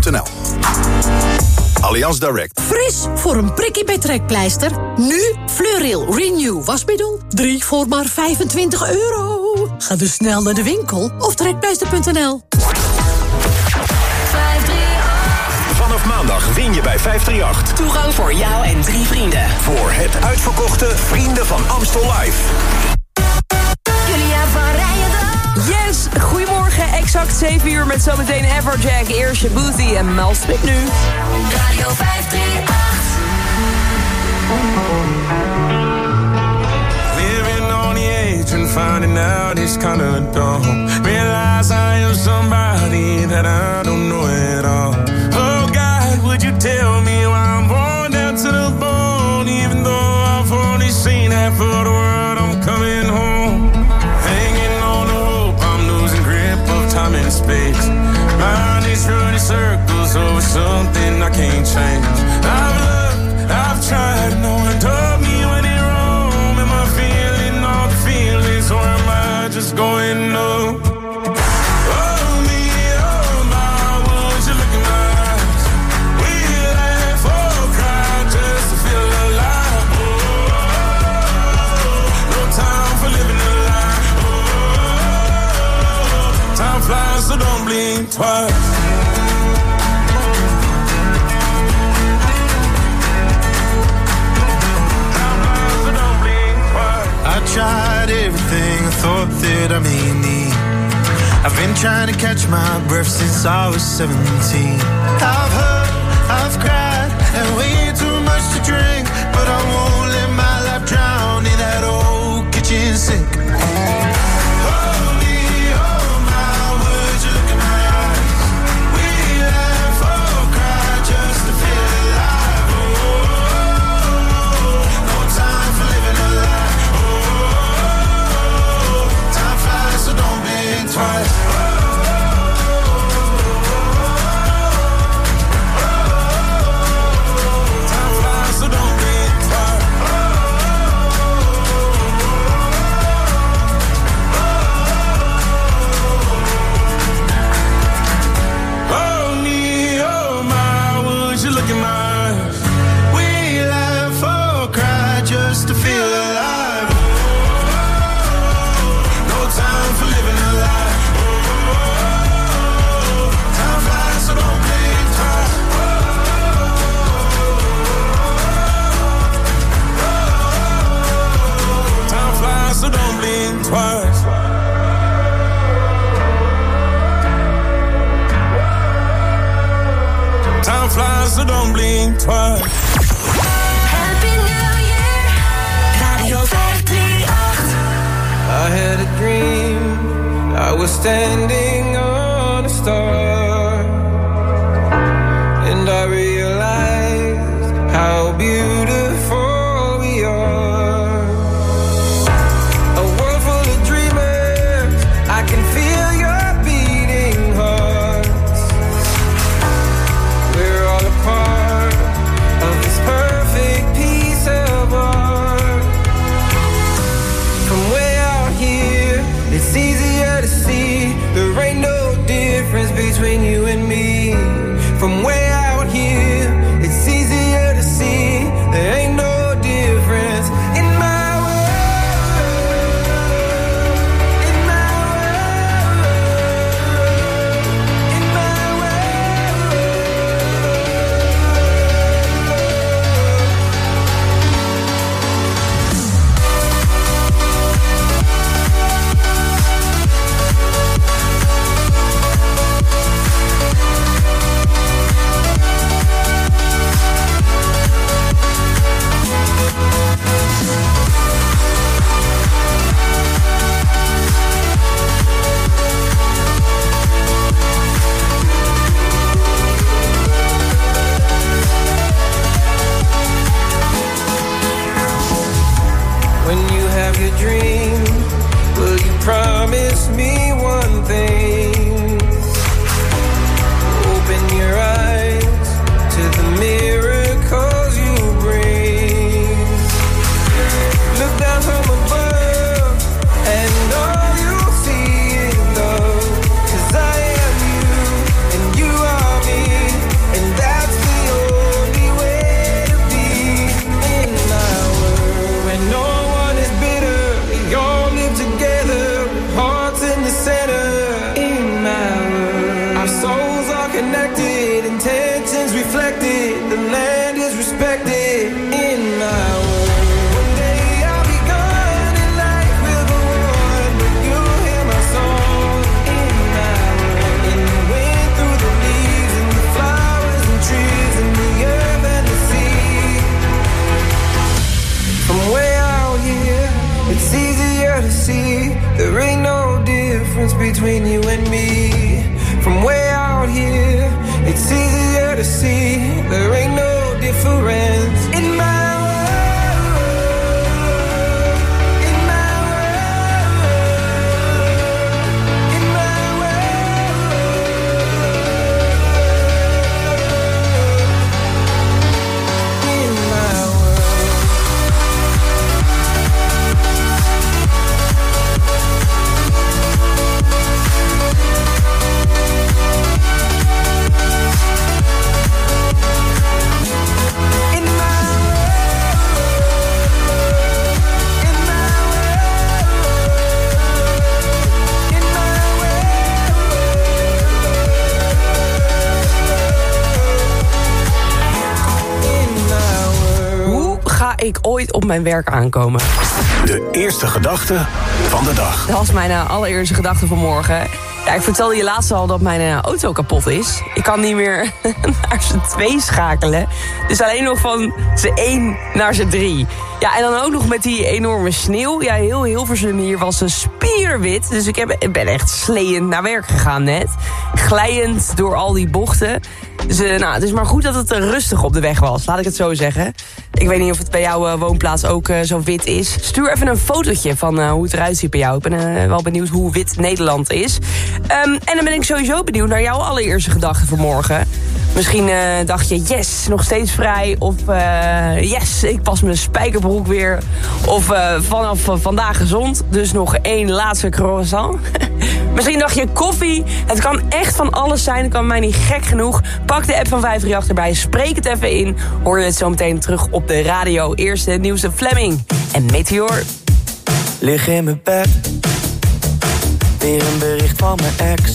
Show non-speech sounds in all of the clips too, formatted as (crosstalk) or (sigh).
trekpleister.nl. Allianz Direct. Fris voor een prikkie bij trekpleister. Nu Fleuril Renew wasmiddel. 3 voor maar 25 euro. Ga dus snel naar de winkel of trekpleister.nl. Vanaf maandag win je bij 538. Toegang voor jou en drie vrienden. Voor het uitverkochte Vrienden van Amstel Live. Yes, goedemorgen. Exact 7 uur met zometeen Everjack, Eersje Booty en Mel Smit nu. Radio 538. Living on the edge and finding out it's kinda dumb. Realize I am somebody that I don't know at all. Something I can't change. I've looked, I've tried, no one told me when it wrong. Am I feeling all the feelings, or am I just going numb? Oh, oh been trying to catch my breath since I was 17. I've hurt, I've cried, and way too much to drink. But I won't from where it's easier to see. There ain't no difference between you and me. From way out here, it's easier to see. There ain't no difference ik ooit op mijn werk aankomen? De eerste gedachte van de dag. Dat was mijn eh, allereerste gedachte van morgen. Ja, ik vertelde je laatst al dat mijn eh, auto kapot is. Ik kan niet meer (laughs) naar z'n twee schakelen. Dus alleen nog van z'n één naar z'n drie. Ja, en dan ook nog met die enorme sneeuw. Ja, heel Hilversum hier was een spierwit. Dus ik, heb, ben echt sleeënd naar werk gegaan net. Glijend door al die bochten. Dus eh, nou, het is maar goed dat het eh, rustig op de weg was. Laat ik het zo zeggen. Ik weet niet of het bij jouw eh, woonplaats ook zo wit is. Stuur even een fotootje van hoe het eruit ziet bij jou. Ik ben wel benieuwd hoe wit Nederland is. Ehm, en dan ben ik sowieso benieuwd naar jouw allereerste gedachte van morgen. Misschien eh, dacht je, yes, nog steeds vrij. Of eh, yes, ik pas mijn spijkerbroek weer. Of eh, vanaf vandaag gezond. Dus nog één laatste croissant. (laughs) Misschien dacht je koffie. Het kan echt van alles zijn. Het kan mij niet gek genoeg. Pak de app van 538 erbij. Spreek het even in. Hoor je het zo meteen terug op de radio. Eerste nieuwste Fleming en Meteor. Lig in mijn bed. Weer een bericht van mijn ex.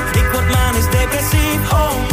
Word manisch depressief, oh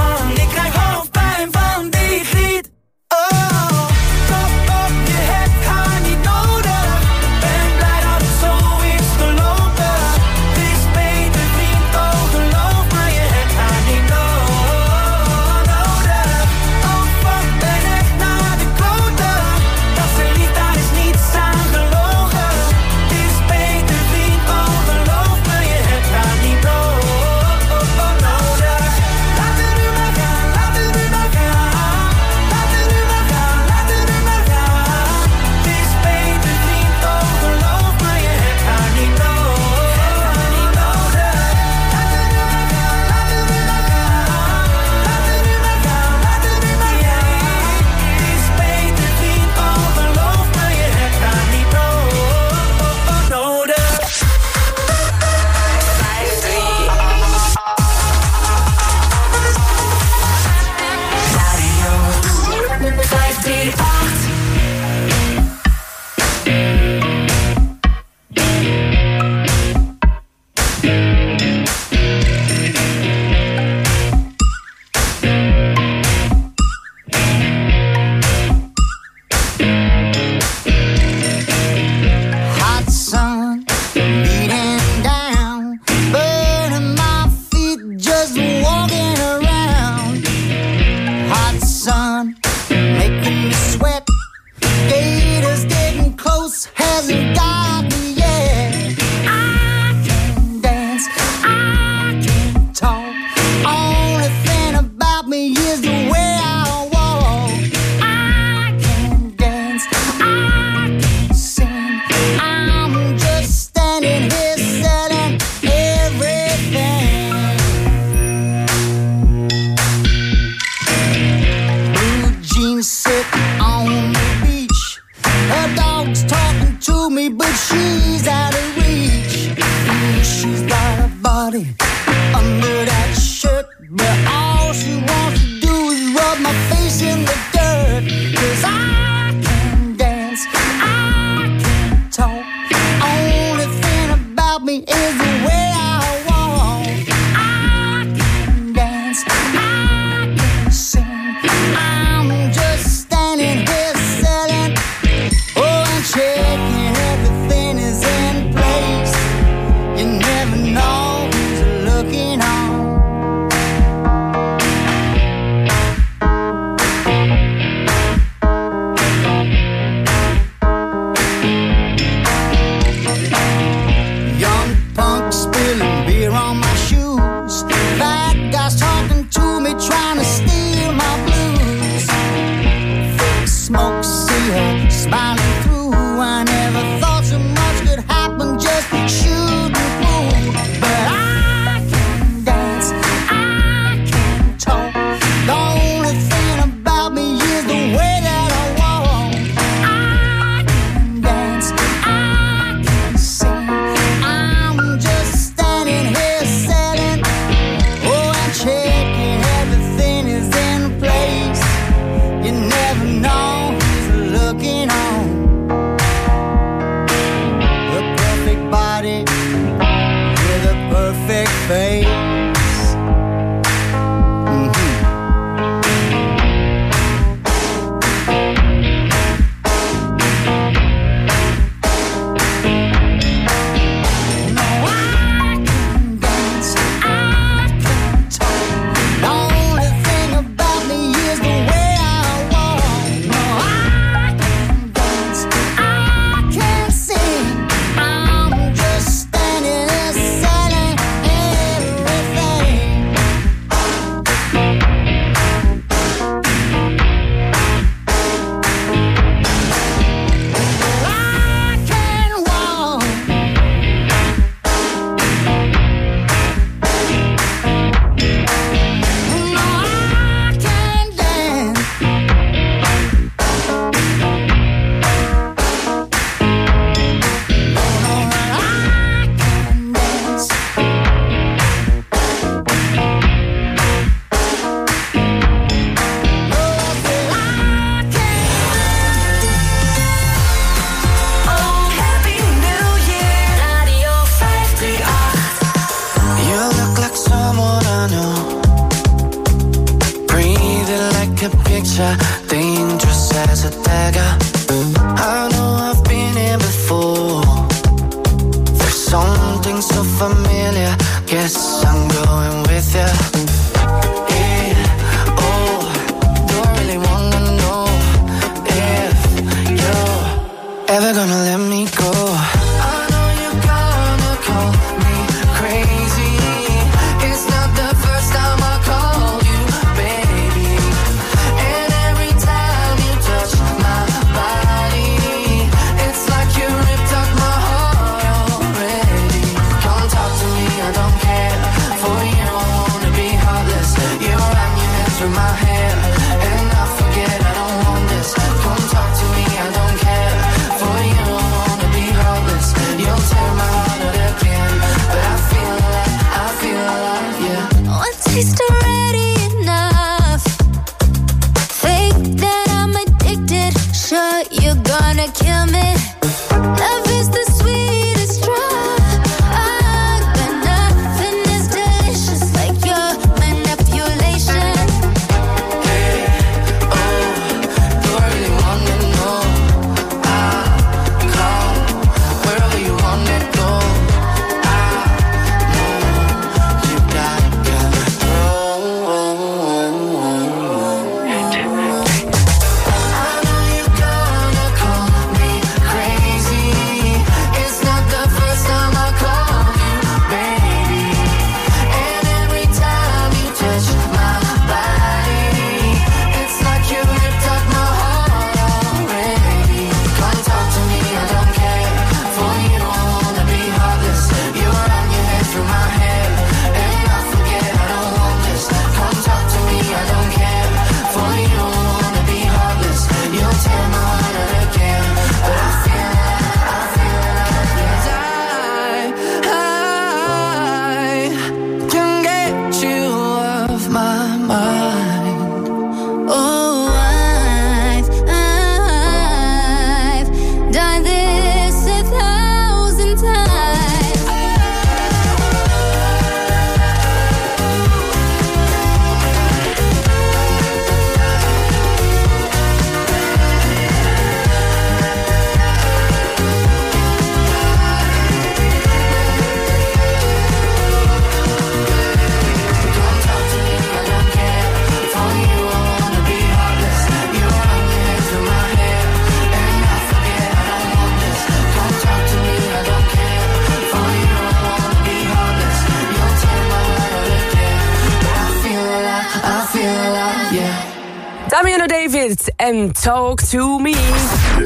Talk to Me.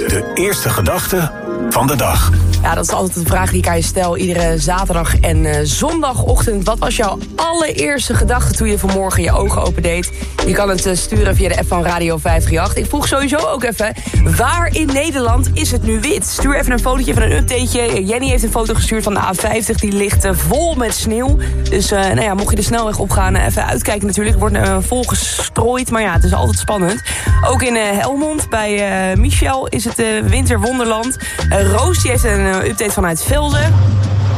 De eerste gedachte van de dag. Ja, dat is altijd een vraag die ik aan je stel. Iedere zaterdag en uh, zondagochtend. Wat was jouw allereerste gedachte toen je vanmorgen je ogen opendeed? Je kan het uh, sturen via de app van Radio 538. Ik vroeg sowieso ook even, waar in Nederland is het nu wit? Stuur even een fotootje van een updateje. Jenny heeft een foto gestuurd van de A50. Die ligt uh, vol met sneeuw. Dus nou ja, mocht je de snelweg opgaan, even uitkijken natuurlijk. Wordt vol gestrooid, maar ja, het is altijd spannend. Ook in Helmond bij Michel is het winterwonderland. Roos die heeft een update vanuit Velzen.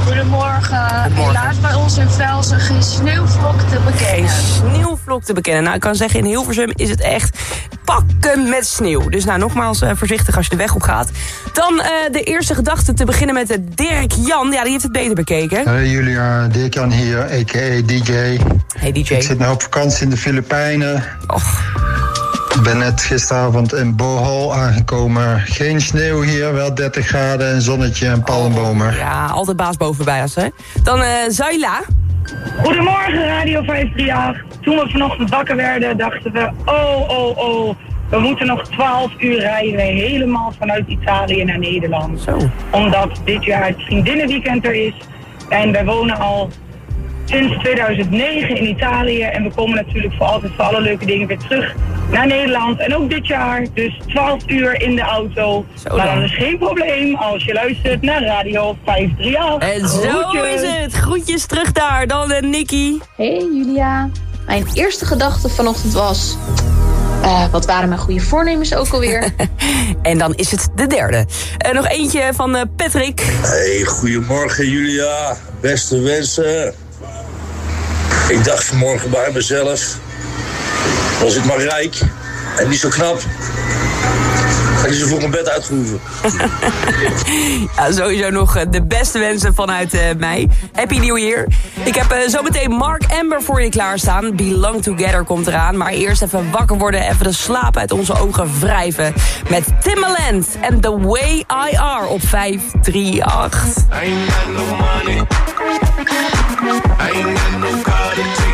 Goedemorgen. Helaas bij ons in Velzen geen sneeuwvlok te bekennen. Geen sneeuwvlok te bekennen. Nou, ik kan zeggen, in Hilversum is het echt pakken met sneeuw. Dus nou, nogmaals uh, voorzichtig als je de weg op gaat. Dan uh, de eerste gedachte te beginnen met uh, Dirk Jan. Ja, die heeft het beter bekeken. Hey Julia, Dirk Jan hier, a.k.a. DJ. Hey DJ. Ik zit nu op vakantie in de Filipijnen. Och. Ik ben net gisteravond in Bohol aangekomen. Geen sneeuw hier, wel 30 graden, en zonnetje en palmbomen. Oh, ja, altijd baas bovenbij als hè. Dan uh, Zaila. Goedemorgen Radio 538. Toen we vanochtend wakker werden, dachten we... oh, oh, oh, we moeten nog 12 uur rijden helemaal vanuit Italië naar Nederland. Zo. Omdat dit jaar het vriendinnenweekend er is. En wij wonen al sinds 2009 in Italië. En we komen natuurlijk voor altijd voor alle leuke dingen weer terug naar Nederland. En ook dit jaar, dus 12 uur in de auto. Zo maar dan. dan is geen probleem als je luistert naar Radio 538. En zo Groetjes. is het. Groetjes terug daar. Dan uh, Nicky. Hey Julia. Mijn eerste gedachte vanochtend was... Uh, wat waren mijn goede voornemens ook alweer? (laughs) en dan is het de derde. Uh, nog eentje van uh, Patrick. Hey, goedemorgen Julia. Beste wensen. Ik dacht vanmorgen bij mezelf... was ik maar rijk en niet zo knap... had ik ze voor mijn bed uitgehoeven. (laughs) ja, sowieso nog de beste wensen vanuit uh, mij. Happy New Year. Ik heb uh, zometeen Mark Amber voor je klaarstaan. Belong Together komt eraan. Maar eerst even wakker worden, even de slaap uit onze ogen wrijven. Met Timbaland en The Way I Are op 538. I ain't got no money. I ain't got no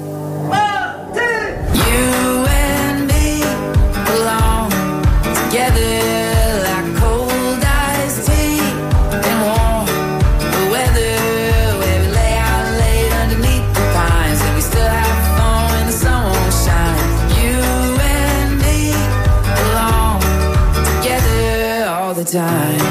Together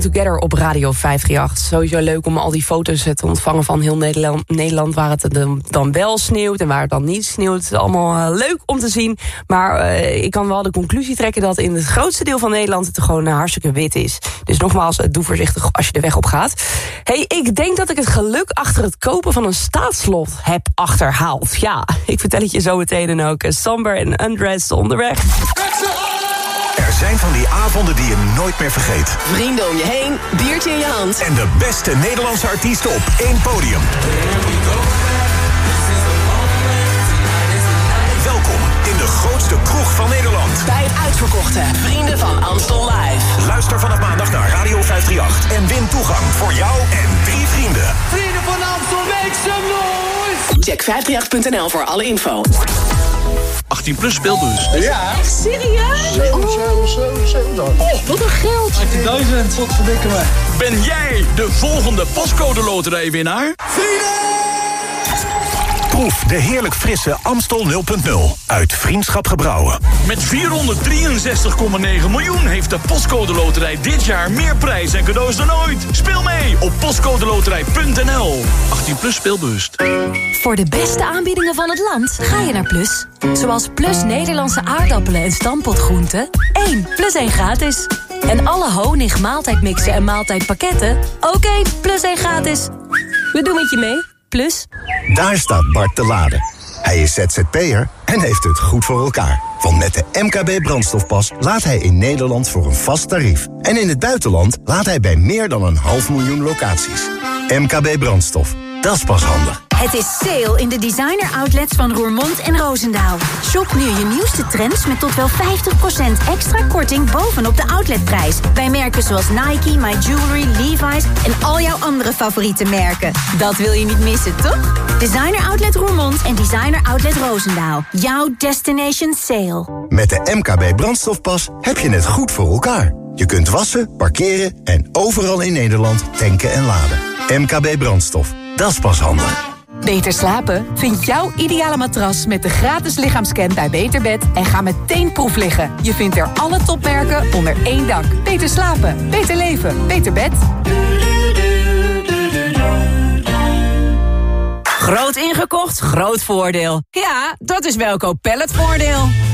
Together op Radio 538. Sowieso leuk om al die foto's te ontvangen van heel Nederland, Nederland... waar het dan- wel sneeuwt en waar het dan niet sneeuwt. Het is allemaal eh, leuk om te zien. Maar eh, ik kan wel de conclusie trekken dat in het grootste deel van Nederland... het gewoon eh, hartstikke wit is. Dus nogmaals, eh, doe voorzichtig als je de weg op gaat. hey, ik denk dat ik het geluk achter het kopen van een staatslot heb achterhaald. Ja, (laughs) ik vertel het je zo meteen en ook. eh, Somber en Undressed onderweg. Er zijn van die avonden die je nooit meer vergeet. Vrienden om je heen, biertje in je hand. En de beste Nederlandse artiesten op één podium. In de grootste kroeg van Nederland. Bij het uitverkochte Vrienden van Amstel Live. Luister vanaf maandag naar Radio 538 en win toegang voor jou en drie vrienden. Vrienden van Amstel, make some noise! Check 538.nl voor alle info. 18 plus speelbus. Ja. Echt serieus? Oh, wat een geld. 18.000. Wat verdikken me. Ben jij de volgende postcode loterijwinnaar? Proef de heerlijk frisse Amstel 0.0 uit Vriendschap Gebrouwen. Met 463,9 miljoen heeft de Postcode Loterij dit jaar meer prijs en cadeaus dan ooit. Speel mee op postcodeloterij.nl. 18 plus speelbewust. Voor de beste aanbiedingen van het land ga je naar Plus. Zoals Plus Nederlandse aardappelen en stampotgroenten. 1 plus 1 gratis. En alle honig, maaltijdmixen en maaltijdpakketten. Oké, plus 1 gratis. We doen het je mee. Plus. Daar staat Bart te laden. Hij is ZZP'er en heeft het goed voor elkaar. Want met de MKB brandstofpas laat hij in Nederland voor een vast tarief. En in het buitenland laat hij bij meer dan een half miljoen locaties. MKB brandstof, dat is pas handig. Het is sale in de designer outlets van Roermond en Roosendaal. Shop nu je nieuwste trends met tot wel 50% extra korting bovenop de outletprijs. Bij merken zoals Nike, My Jewelry, Levi's en al jouw andere favoriete merken. Dat wil je niet missen, toch? Designer Outlet Roermond en Designer Outlet Roosendaal. Jouw destination sale. Met de MKB brandstofpas heb je het goed voor elkaar. Je kunt wassen, parkeren en overal in Nederland tanken en laden. MKB brandstof, dat is pas handig. Beter slapen? Vind jouw ideale matras met de gratis lichaamscan bij Beterbed en ga meteen proef liggen. Je vindt er alle topmerken onder één dak. Beter slapen, beter leven, beter bed. Groot ingekocht, groot voordeel. Ja, dat is Welkoop Palletvoordeel.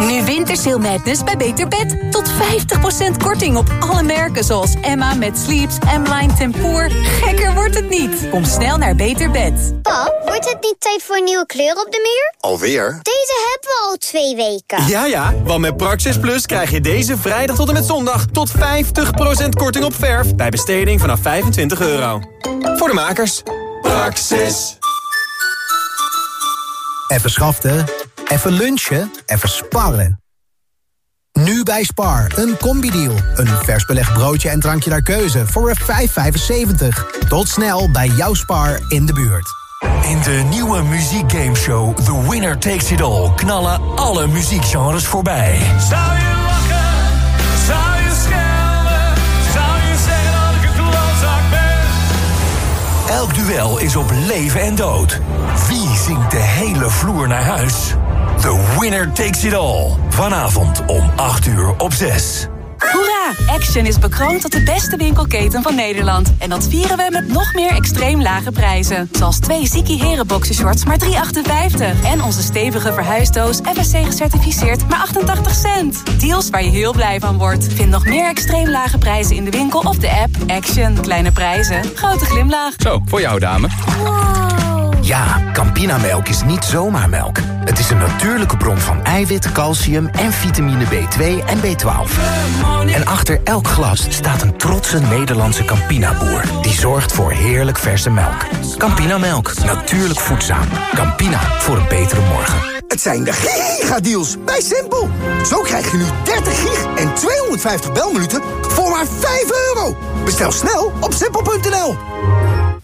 Nu Wintersail Madness bij Beter Bed. Tot 50% korting op alle merken zoals Emma met Sleeps, M-Line Tempoor. Gekker wordt het niet. Kom snel naar Beter Bed. Pap, wordt het niet tijd voor een nieuwe kleur op de muur? Alweer? Deze hebben we al twee weken. Ja, ja, want met Praxis Plus krijg je deze vrijdag tot en met zondag... tot 50% korting op verf bij besteding vanaf 25 euro. Voor de makers. Praxis. Even schaften, even lunchen, even sparren. Nu bij Spar, een combi-deal. Een vers belegd broodje en drankje naar keuze voor een 5,75. Tot snel bij jouw Spar in de buurt. In de nieuwe muziekgameshow The Winner Takes It All... knallen alle muziekgenres voorbij. Zou je lachen? Zou je schelden? Zou je zeggen dat ik een klootzak ben? Elk duel is op leven en dood. Wie zingt de hele vloer naar huis? The Winner Takes It All. Vanavond om 8 uur op 6. Hoera! Action is bekroond tot de beste winkelketen van Nederland. En dat vieren we met nog meer extreem lage prijzen. Zoals twee Ziki Heren boxershorts maar 3,58. En onze stevige verhuisdoos FSC gecertificeerd maar 88 cent. Deals waar je heel blij van wordt. Vind nog meer extreem lage prijzen in de winkel of de app. Action. Kleine prijzen. Grote glimlach. Zo, voor jou dame. Ja, Campinamelk is niet zomaar melk. Het is een natuurlijke bron van eiwit, calcium en vitamine B2 en B12. En achter elk glas staat een trotse Nederlandse Campina-boer... die zorgt voor heerlijk verse melk. Campinamelk, natuurlijk voedzaam. Campina, voor een betere morgen. Het zijn de gigadeals bij Simpel. Zo krijg je nu 30 gig en 250 belminuten voor maar 5 euro. Bestel snel op simpel.nl.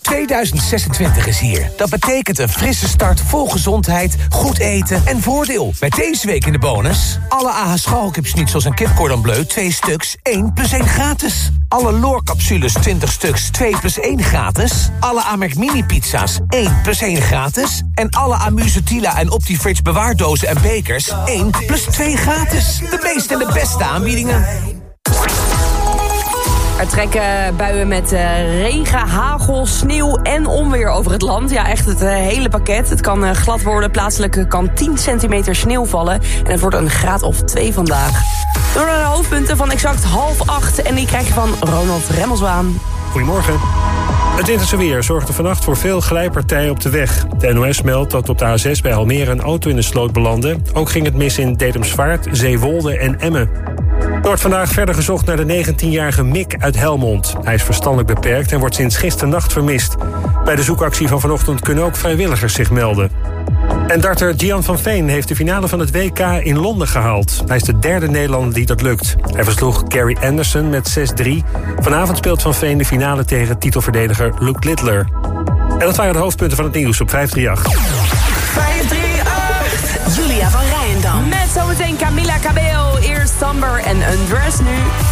2026 is hier. Dat betekent een frisse start vol gezondheid, goed eten en voordeel. Met deze week in de bonus... alle AH schalkipsnitzels en kipcordon bleu 2 stuks, 1 plus 1 gratis. Alle loorcapsules 20 stuks, 2 plus 1 gratis. Alle Amerk mini pizza's 1 plus 1 gratis. En alle Amusetila en Optifridge bewaardozen en bekers 1 plus 2 gratis. De meeste en de beste aanbiedingen. Er trekken buien met eh, regen, hagel, sneeuw en onweer over het land. Ja, echt het eh, hele pakket. Het kan eh, glad worden. Plaatselijk kan 10 centimeter sneeuw vallen. En het wordt een graad of 2 vandaag. Door naar de hoofdpunten van exact half acht. En die krijg je van Ronald Remmelswaan. Goedemorgen. Het winterse weer zorgde vannacht voor veel glijpartijen op de weg. De NOS meldt dat op de A6 bij Almere een auto in de sloot belandde. Ook ging het mis in Dedemsvaart, Zeewolde en Emmen. Er wordt vandaag verder gezocht naar de 19-jarige Mick uit Helmond. Hij is verstandelijk beperkt en wordt sinds gisternacht vermist. Bij de zoekactie van vanochtend kunnen ook vrijwilligers zich melden. En darter Gian van Veen heeft de finale van het WK in Londen gehaald. Hij is de derde Nederlander die dat lukt. Hij versloeg Gary Anderson met 6-3. Vanavond speelt Van Veen de finale tegen titelverdediger Luke Littler. En dat waren de hoofdpunten van het nieuws op 538. 538. Julia van Rijendam. Met zometeen Camila Cabello, Samber en Undress nu.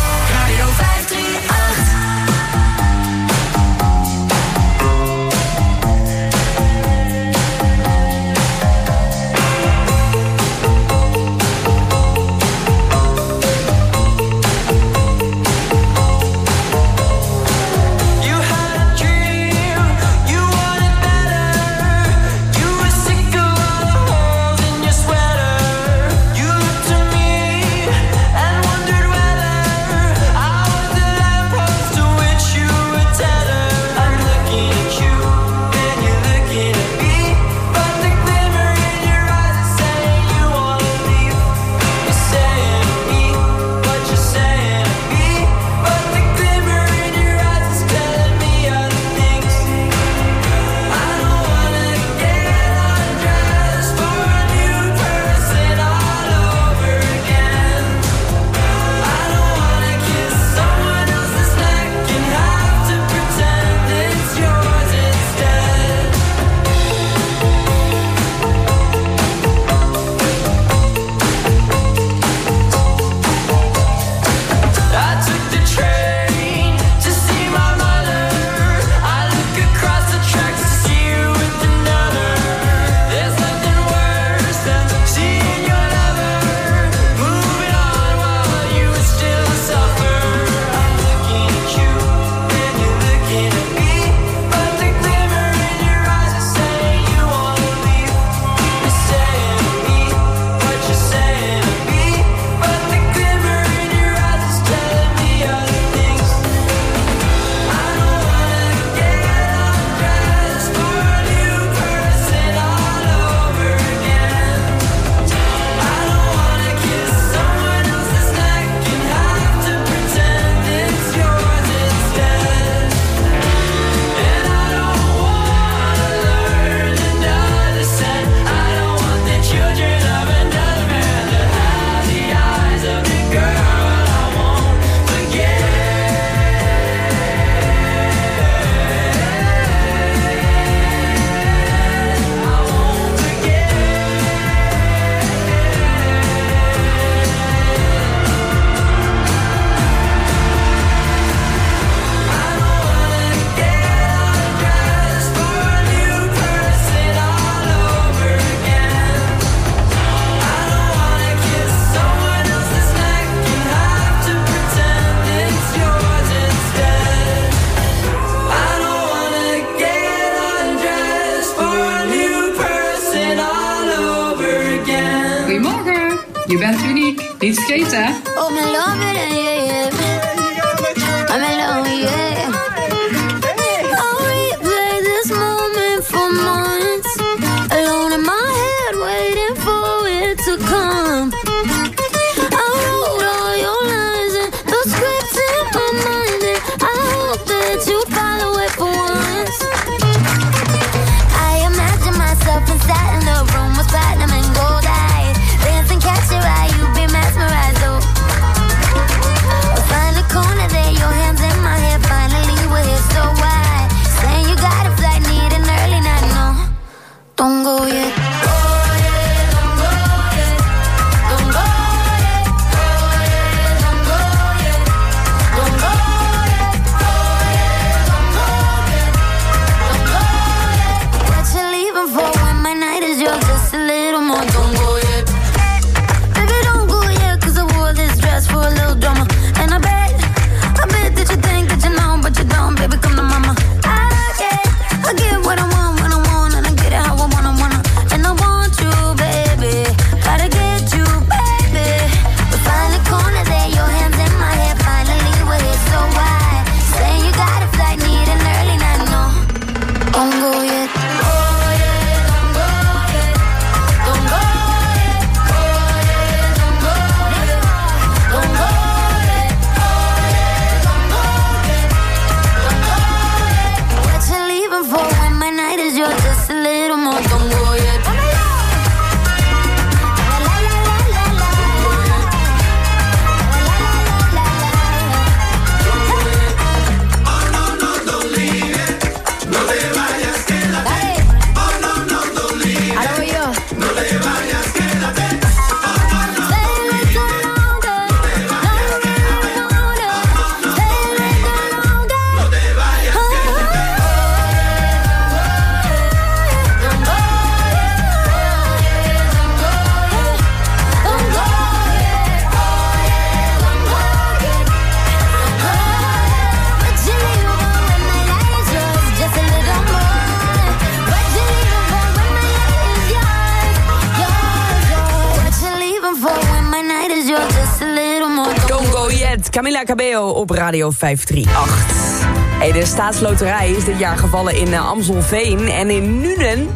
Op Radio 538. Hey, de staatsloterij is dit jaar gevallen in uh, Amstelveen en in Nuenen.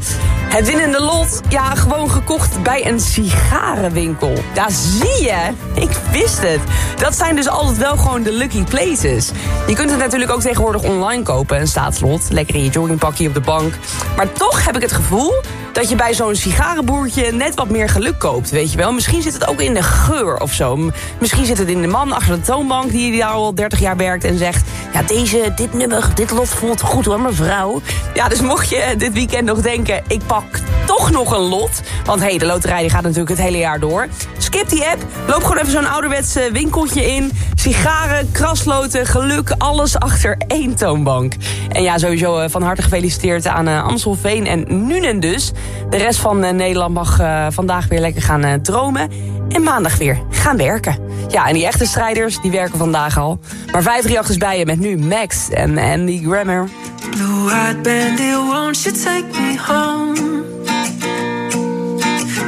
Het winnende lot, ja, gewoon gekocht bij een sigarenwinkel. Ja, zie je? Ik wist het. Dat zijn dus altijd wel gewoon de lucky places. Je kunt het natuurlijk ook tegenwoordig online kopen, een staatslot. Lekker in je joggingpakje op de bank. Maar toch heb ik het gevoel dat je bij zo'n sigarenboertje net wat meer geluk koopt, weet je wel. Misschien zit het ook in de geur of zo. Misschien zit het in de man achter de toonbank die daar al 30 jaar werkt en zegt... ja, deze, dit nummer, dit lot voelt goed hoor, mevrouw. Ja, dus mocht je dit weekend nog denken, ik pak toch nog een lot... want hé, hey, de loterij die gaat natuurlijk het hele jaar door. Skip die app, loop gewoon even zo'n ouderwets eh, winkeltje in. Sigaren, krasloten, geluk, alles achter één toonbank. En ja, sowieso eh, van harte gefeliciteerd aan eh, Amstelveen en Nuenen dus. De rest van eh, Nederland mag vandaag weer lekker gaan dromen. En maandag weer gaan werken. Ja, en die echte strijders, die werken vandaag al. Maar 538 is bij je met nu Max en Andy Grammer. Blue eyed bandit, won't you take me home?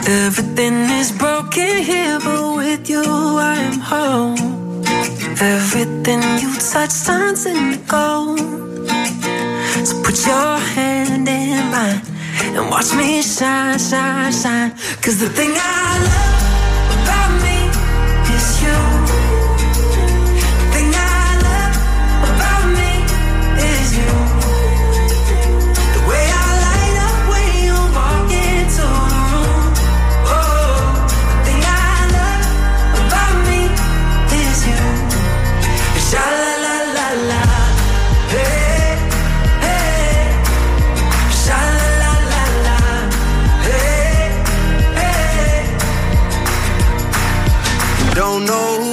Everything is broken here, but with you I am home. Everything you touch turns into gold. So put your hand in mine and watch me shine, shine, shine. Cause the thing I love Don't know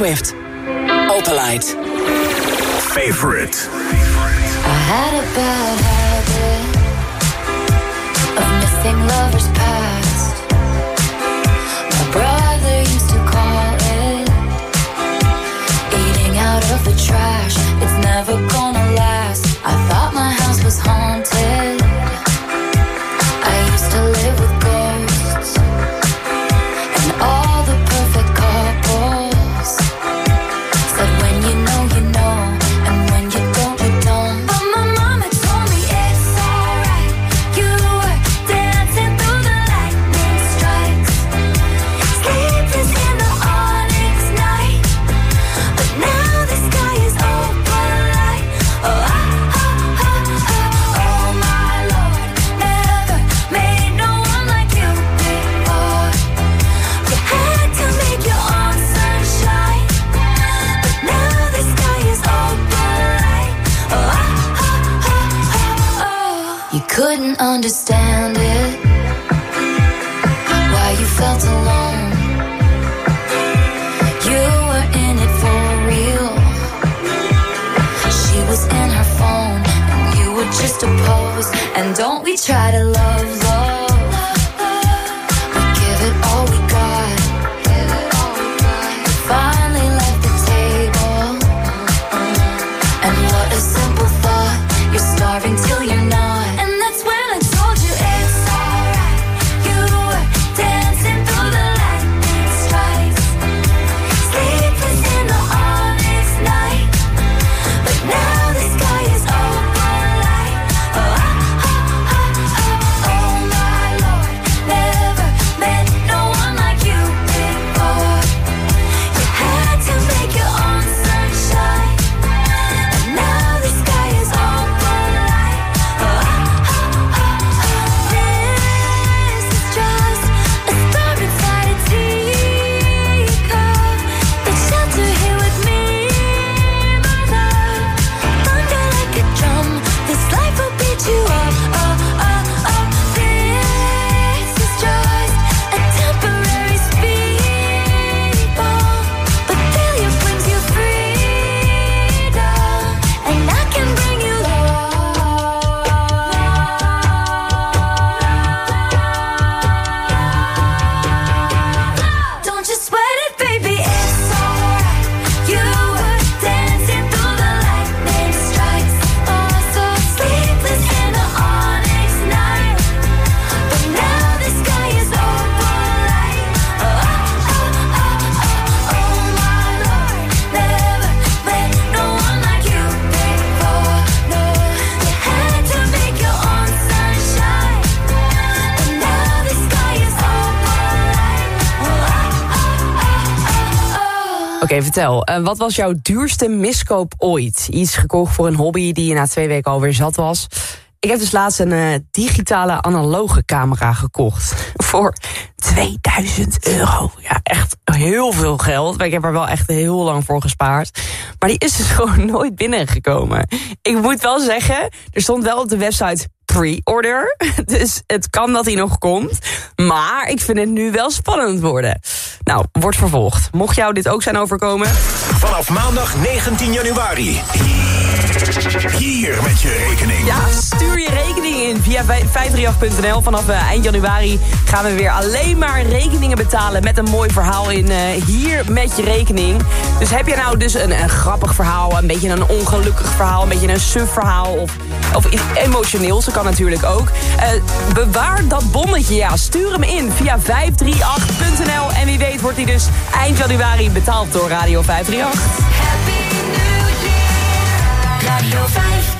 Swift. Understand Oké, vertel. eh, wat was jouw duurste miskoop ooit? Iets gekocht voor een hobby die je na twee weken alweer zat was. Ik heb dus laatst een eh, digitale analoge camera gekocht. Voor 2000 euro. Ja, echt heel veel geld. Ik heb er wel echt heel lang voor gespaard. Maar die is dus (laughs) gewoon nooit binnengekomen. Ik moet wel zeggen, er stond wel op de website pre-order. (laughs) Dus het kan dat hij nog komt. Maar ik vind het nu wel spannend worden. Nou, wordt vervolgd. Mocht jou dit ook zijn overkomen... Vanaf maandag 19 januari. Hier met je rekening. Ja, stuur je rekening in via 538.nl. Vanaf eh, eind januari gaan we weer alleen maar rekeningen betalen... met een mooi verhaal in eh, hier met je rekening. Dus heb je nou dus een, een grappig verhaal... een beetje een ongelukkig verhaal... een beetje een suf verhaal of, of iets emotioneels... dat kan natuurlijk ook. Eh, bewaar dat bonnetje, ja. Stuur hem in via 538.nl. En wie weet wordt hij dus eind januari betaald door Radio 538. Radio 538.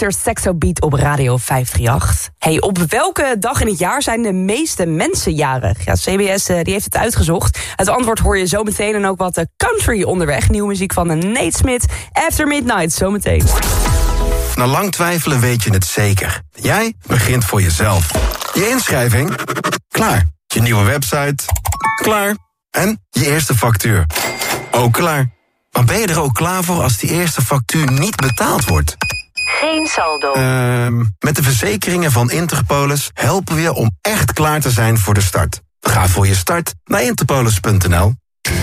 Mr. Sexo Beat op Radio 538. Hey, op welke dag in het jaar zijn de meeste mensen jarig? Ja, CBS eh, die heeft het uitgezocht. Het antwoord hoor je zo meteen en ook wat eh, country onderweg. Nieuwe muziek van eh, Nate Smith, After Midnight, zometeen. Na lang twijfelen weet je het zeker. Jij begint voor jezelf. Je inschrijving? Klaar. Je nieuwe website? Klaar. En je eerste factuur? Ook klaar. Maar ben je er ook klaar voor als die eerste factuur niet betaald wordt? Geen saldo. Ehm, met de verzekeringen van Interpolis helpen we je om echt klaar te zijn voor de start. Ga voor je start naar interpolis.nl.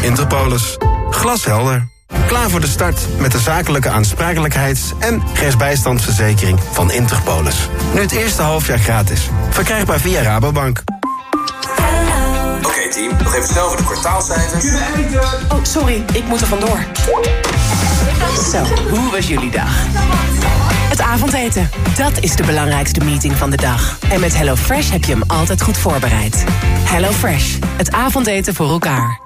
Interpolis. Glashelder. Klaar voor de start met de zakelijke aansprakelijkheids- en grensbijstandsverzekering van Interpolis. Nu het eerste halfjaar gratis. Verkrijgbaar via Rabobank. Oké team, nog even snel voor de kwartaalcijfers. Oh, sorry, ik moet er vandoor. Zo, hoe was jullie dag? Het avondeten, dat is de belangrijkste meeting van de dag. En met HelloFresh heb je hem altijd goed voorbereid. HelloFresh, het avondeten voor elkaar.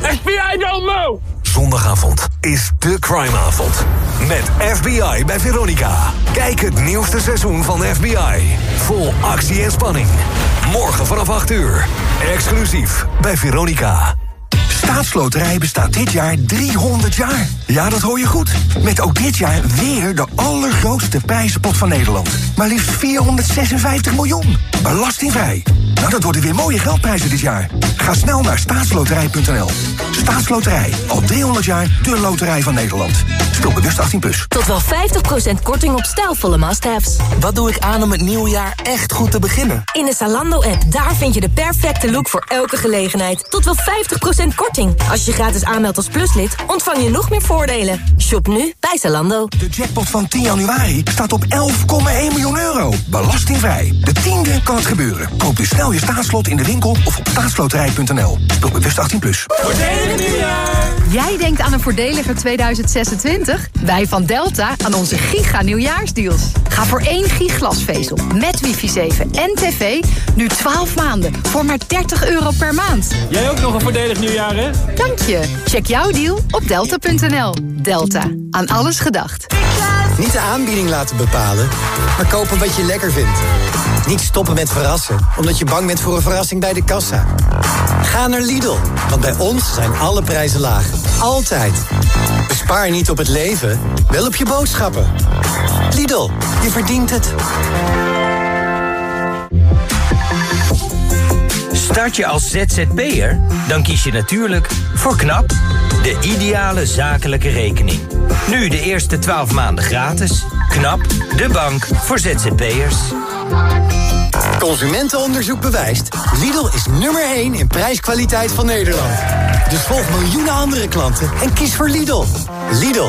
FBI don't know! Zondagavond is de crimeavond. Met FBI bij Veronica. Kijk het nieuwste seizoen van FBI. Vol actie en spanning. Morgen vanaf 8 uur. Exclusief bij Veronica. Staatsloterij bestaat dit jaar 300 jaar. Ja, dat hoor je goed. Met ook dit jaar weer de allergrootste prijzenpot van Nederland. Maar liefst 456 miljoen. Belastingvrij. Nou, dat worden weer mooie geldprijzen dit jaar. Ga snel naar staatsloterij.nl. Staatsloterij. Al 300 jaar de loterij van Nederland. Speel bewust 18+. Plus. Tot wel 50% korting op stijlvolle must-haves. Wat doe ik aan om het nieuwe jaar echt goed te beginnen? In de Zalando-app, daar vind je de perfecte look voor elke gelegenheid. Tot wel 50% korting. Als je je gratis aanmeldt als pluslid, ontvang je nog meer voordelen. Shop nu bij Zalando. De jackpot van 10 januari staat op 11,1 miljoen euro. Belastingvrij. De tiende kan het gebeuren. Koop dus snel je staatslot in de winkel of op staatsloterij.nl. Speel bewust 18+. Plus. Jij denkt aan een voordeliger 2026? Wij van Delta aan onze giga nieuwjaarsdeals. Ga voor één giglasvezel met wifi 7 en tv nu 12 maanden voor maar 30 euro per maand. Jij ook nog een voordelig nieuwjaar, hè? Dank je. Check jouw deal op delta.nl. Delta. Aan alles gedacht. Niet de aanbieding laten bepalen, maar kopen wat je lekker vindt. Niet stoppen met verrassen, omdat je bang bent voor een verrassing bij de kassa. Ga naar Lidl, want bij ons zijn alle prijzen laag. Altijd. Bespaar niet op het leven, wel op je boodschappen. Lidl, je verdient het. Start je als ZZP'er? Dan kies je natuurlijk voor KNAP, de ideale zakelijke rekening. Nu de eerste 12 maanden gratis. KNAP, de bank voor ZZP'ers. Consumentenonderzoek bewijst. Lidl is nummer 1 in prijskwaliteit van Nederland. Dus volg miljoenen andere klanten en kies voor Lidl. Lidl,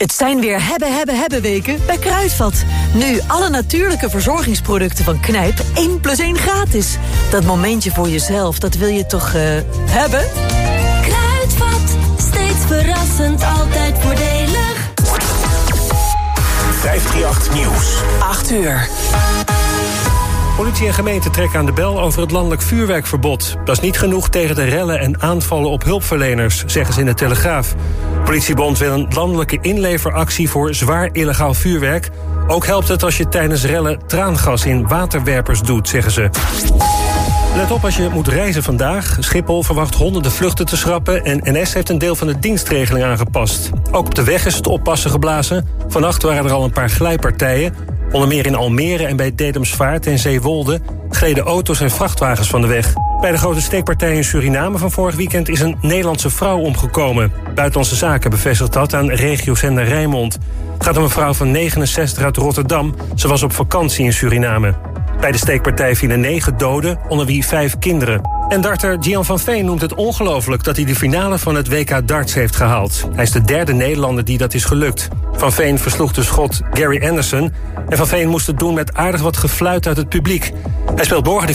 Het zijn weer hebben, hebben, hebben weken bij Kruidvat. Nu alle natuurlijke verzorgingsproducten van Knijp 1 plus 1 gratis. Dat momentje voor jezelf, dat wil je toch uh, hebben? Kruidvat, steeds verrassend, altijd voordelig. 538 Nieuws. 8 uur. Politie en gemeente trekken aan de bel over het landelijk vuurwerkverbod. Dat is niet genoeg tegen de rellen en aanvallen op hulpverleners, zeggen ze in de Telegraaf. Politiebond wil een landelijke inleveractie voor zwaar illegaal vuurwerk. Ook helpt het als je tijdens rellen traangas in waterwerpers doet, zeggen ze. Let op als je moet reizen vandaag. Schiphol verwacht honderden vluchten te schrappen... en NS heeft een deel van de dienstregeling aangepast. Ook op de weg is het oppassen geblazen. Vannacht waren er al een paar glijpartijen. Onder meer in Almere en bij Dedemsvaart en Zeewolde... gleden auto's en vrachtwagens van de weg. Bij de grote steekpartij in Suriname van vorig weekend... is een Nederlandse vrouw omgekomen. Buitenlandse Zaken bevestigt dat aan regiozender Rijnmond. Het gaat om een vrouw van 69 uit Rotterdam. Ze was op vakantie in Suriname. Bij de steekpartij vielen negen doden, onder wie vijf kinderen. En darter Gian van Veen noemt het ongelooflijk dat hij de finale van het WK darts heeft gehaald. Hij is de derde Nederlander die dat is gelukt. Van Veen versloeg de schot Gary Anderson. En Van Veen moest het doen met aardig wat gefluit uit het publiek. Hij speelt morgen de